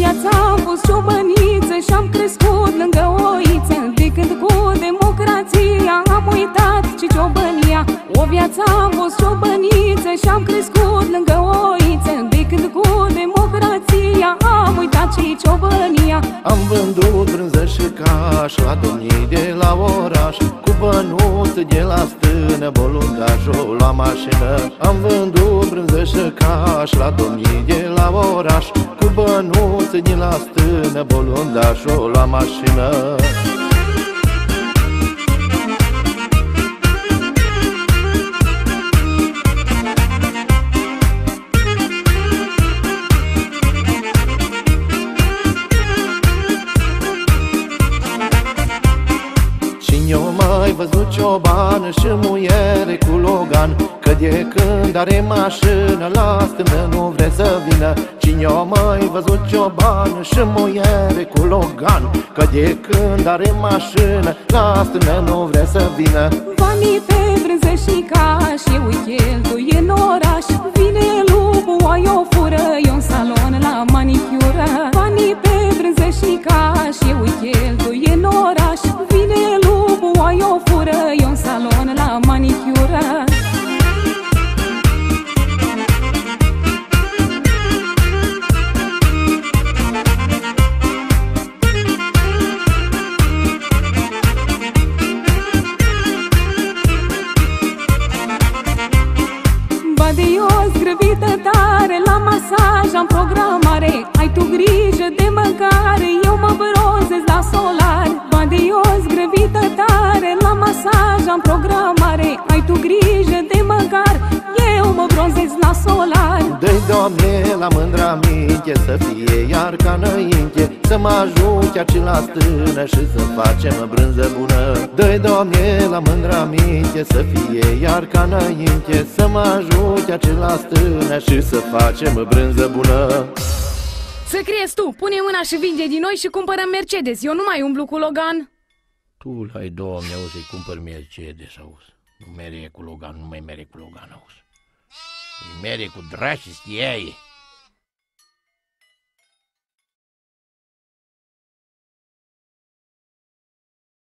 viață am fost ciobăniță Și-am crescut lângă oiță. De când cu democrația Am uitat ce ciobănia. O viață am fost ciobăniță Și-am crescut lângă oiță. De când cu democrația Am uitat ce ciobănia. Am vândut brânză și caș La domnii de la oraș Cu bănut de la stână Bolundașul la mașină. Am vândut brânză și caș La domnii de la oraș Cu bănut de la stână Bolundașul la mașină văzut cioban și muiere cu Logan? Că de când are mașină la stână nu vrea să vină. Cine o mai văzut cioban și muiere cu Logan? Că de când are mașină la stână nu vrea să vină. Banii pe brânză și caș Eu cheltuie în oraș grăbită tare La masaj am programare. Ai tu grijă de mâncare Eu mă bronzez la solar. Badios, grăbită tare La masaj am programare. Ai tu grijă de mâncare Eu mă bronzez la solar. Dă-i, Doamne, la mândra minte Să fie iar ca înainte Să mă ajute acela stână Și să facem brânză bună Dă-i, Doamne, la mândra minte Să fie iar ca înainte Să mă ajute acela stână Și să facem brânză bună Să crezi tu, pune mâna și vinde din noi și cumpărăm Mercedes Eu nu mai umblu cu Logan Tu ai doamne, o să-i cumpăr Mercedes, auzi. Nu mere cu Logan, nu mai mere cu Logan, auzi. Îi mere cu draci, știai.